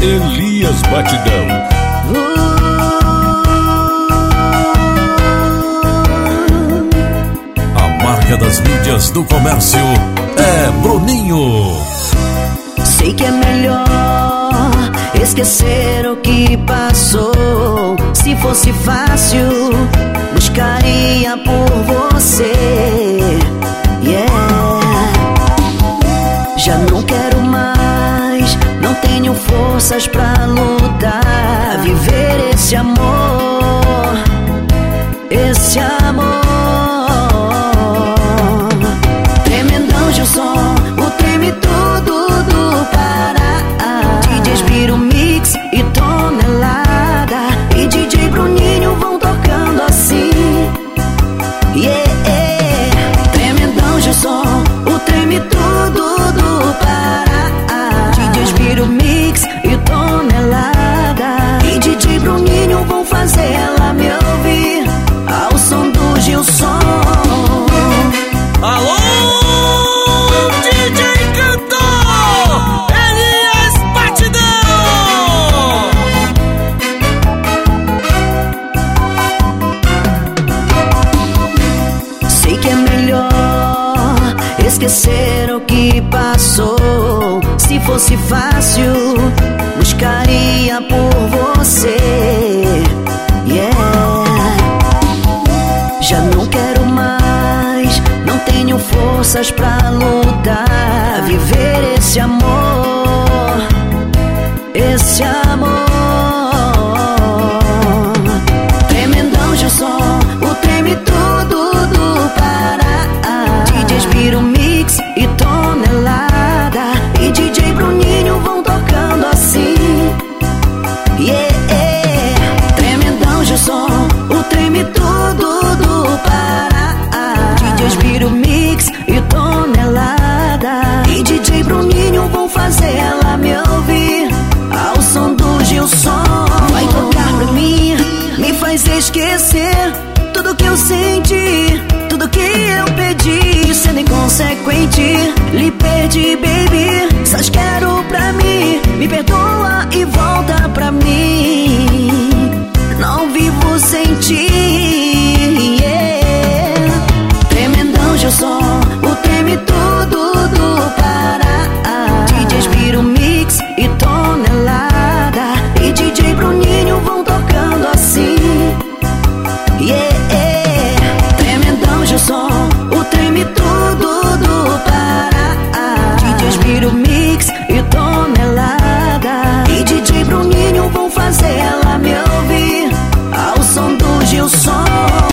É Elias Batidão. A marca das mídias do comércio é Bruninho. Sei que é melhor esquecer o que passou. Se fosse fácil, buscaria por você forças pra lutar, viver esse amor. esquecer o que passou. Se fosse fácil, buscaria por você. Yeah. Já não quero mais, não tenho forças pra lutar, viver esse amor esquecer tudo que eu senti, tudo que eu pedi, sendo inconsequente. Lhe perdi, baby, só quero pra mim, me perdoe.